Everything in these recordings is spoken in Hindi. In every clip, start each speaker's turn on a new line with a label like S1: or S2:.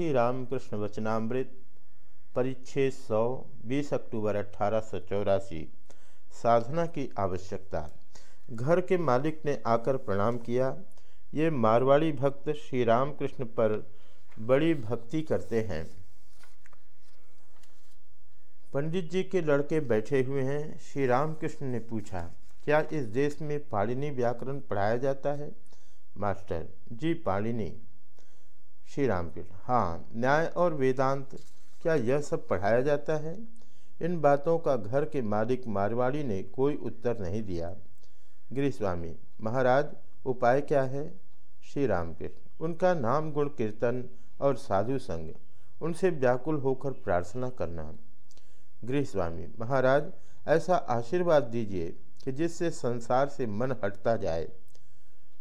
S1: श्री रामकृष्ण वचनामृत, परिच्छेद सौ, बीस अक्टूबर अठारह सौ चौरासी, साधना की आवश्यकता। घर के मालिक ने आकर प्रणाम किया। ये मारवाड़ी भक्त श्री रामकृष्ण पर बड़ी भक्ति करते हैं। पंडित जी के लड़के बैठे हुए हैं। श्री रामकृष्ण ने पूछा, क्या इस देश में पाणिनी व्याकरण पढ़ाया जाता है? मास्टर जी, पाणिनी। श्री राम कृष्ण हाँ न्याय और वेदांत, क्या यह सब पढ़ाया जाता है? इन बातों का घर के मालिक मारवाड़ी ने कोई उत्तर नहीं दिया। गृहस्वामी महाराज, उपाय क्या है? श्री राम कृष्ण उनका नाम गुण कीर्तन और साधु संग, उनसे व्याकुल होकर प्रार्थना करना। गृहस्वामी महाराज, ऐसा आशीर्वाद दीजिए कि जिससे संसार से मन हटता जाए।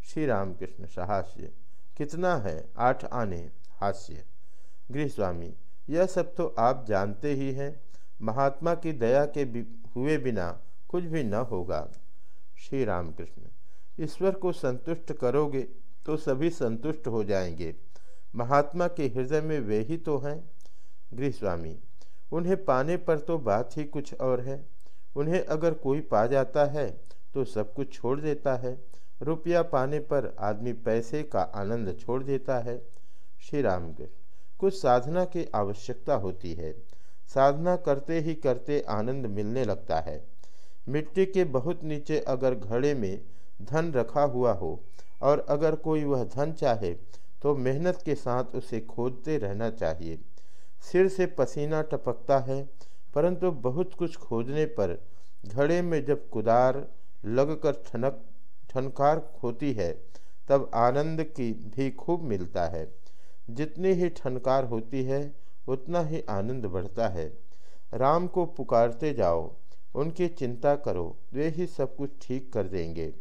S1: श्री रामकृष्ण साहस्य कितना है? आठ आने। हास्य। गृहस्वामी यह सब तो आप जानते ही हैं। महात्मा की दया के हुए बिना कुछ भी न होगा। श्री रामकृष्ण ईश्वर को संतुष्ट करोगे तो सभी संतुष्ट हो जाएँगे। महात्मा के हृदय में वे ही तो हैं। गृहस्वामी उन्हें पाने पर तो बात ही कुछ और है। उन्हें अगर कोई पा जाता है तो सब कुछ छोड़ देता है। रुपया पाने पर आदमी पैसे का आनंद छोड़ देता है। श्री राम कुछ साधना की आवश्यकता होती है। साधना करते ही करते आनंद मिलने लगता है। मिट्टी के बहुत नीचे अगर घड़े में धन रखा हुआ हो और अगर कोई वह धन चाहे तो मेहनत के साथ उसे खोदते रहना चाहिए। सिर से पसीना टपकता है, परंतु बहुत कुछ खोदने पर घड़े में जब कुदार लगकर ठनक, ठनकार होती है, तब आनंद की भी खूब मिलता है। जितनी ही ठनकार होती है, उतना ही आनंद बढ़ता है। राम को पुकारते जाओ, उनकी चिंता करो, वे ही सब कुछ ठीक कर देंगे।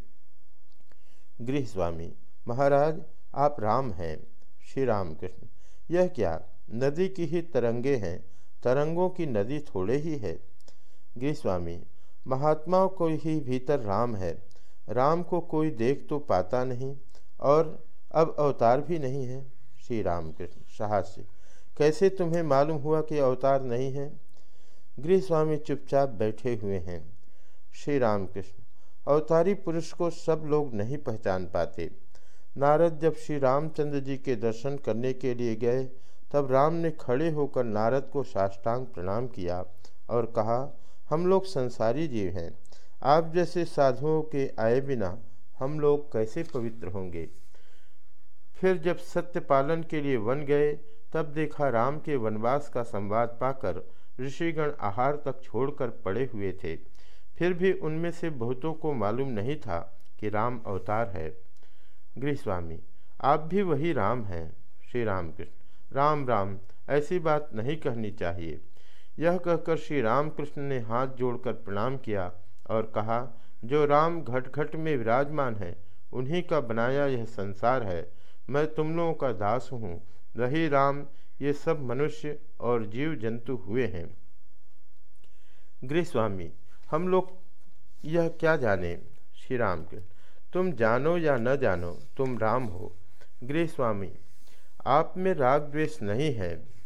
S1: गृह स्वामी महाराज, आप राम हैं। श्री राम कृष्ण यह क्या, नदी की ही तरंगे हैं? तरंगों की नदी थोड़े ही है। गृह स्वामी महात्माओं को ही भीतर राम है। राम को कोई देख तो पाता नहीं और अब अवतार भी नहीं है श्री राम कृष्ण साहस्य कैसे तुम्हें मालूम हुआ कि अवतार नहीं है? गृह स्वामी चुपचाप बैठे हुए हैं। श्री राम कृष्ण अवतारी पुरुष को सब लोग नहीं पहचान पाते। नारद जब श्री रामचंद्र जी के दर्शन करने के लिए गए, तब राम ने खड़े होकर नारद को साष्टांग प्रणाम किया और कहा हम लोग संसारी जीव हैं। आप जैसे साधुओं के आए बिना हम लोग कैसे पवित्र होंगे? फिर जब सत्य पालन के लिए वन गए, तब देखा राम के वनवास का संवाद पाकर ऋषिगण आहार तक छोड़कर पड़े हुए थे। फिर भी उनमें से बहुतों को मालूम नहीं था कि राम अवतार है। गृहस्वामी, आप भी वही राम हैं, श्री राम कृष्ण राम राम, ऐसी बात नहीं कहनी चाहिए। यह कहकर श्री रामकृष्ण ने हाथ जोड़कर प्रणाम किया और कहा, जो राम घट घट में विराजमान है, उन्हीं का बनाया यह संसार है। मैं तुम लोगों का दास हूँ। वही राम, ये सब मनुष्य और जीव जंतु हुए हैं। गृहस्वामी, हम लोग यह क्या जाने? श्री राम के तुम जानो या न जानो, तुम राम हो। गृहस्वामी, आप में राग द्वेष नहीं है।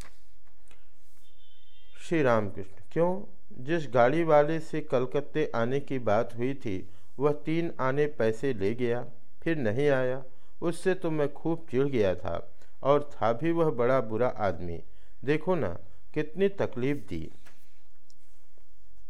S1: श्री रामकृष्ण। क्यों? जिस गाड़ी वाले से कलकत्ते आने की बात हुई थी, वह तीन आने पैसे ले गया, फिर नहीं आया। उससे तो मैं खूब चिढ़ गया था, और था भी वह बड़ा बुरा आदमी। देखो ना, कितनी तकलीफ़ दी।